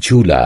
ঝুলা